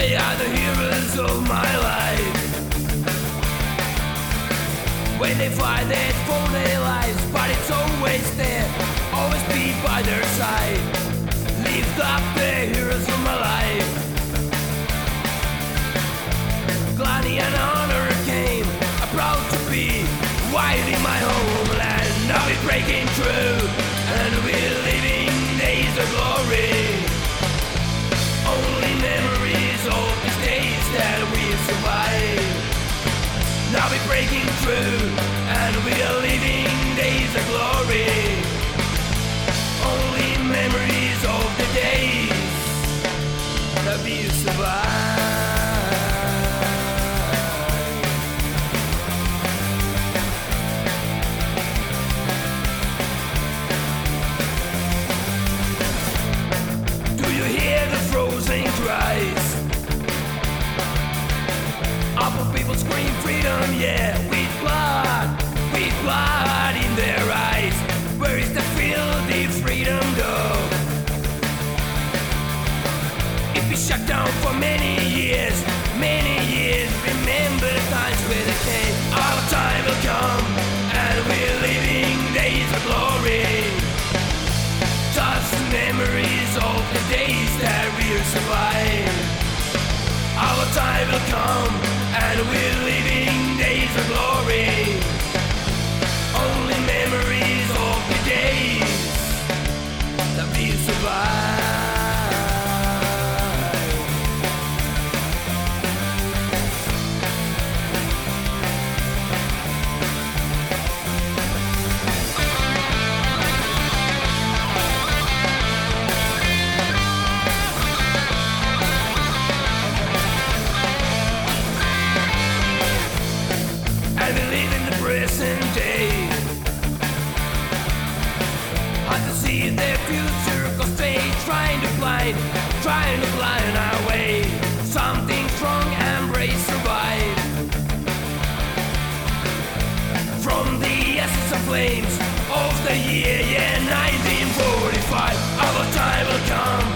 heroes of my life. When they fight it for their lives, but it's always there, always be by their side. Lift up the heroes of my life. Gladly and honor came, I'm proud to be white in my homeland. Breaking through, and we are living shut down for many years, many years. Remember the times where they came. Our time will come, and we're living days of glory. Just memories of the days that we'll survive. Our time will come, and we're living Hard to see their future go straight, trying to blind, trying to blind our way. Something strong and brave. From the ashes of flames of the year, yeah, 1945, our time will come.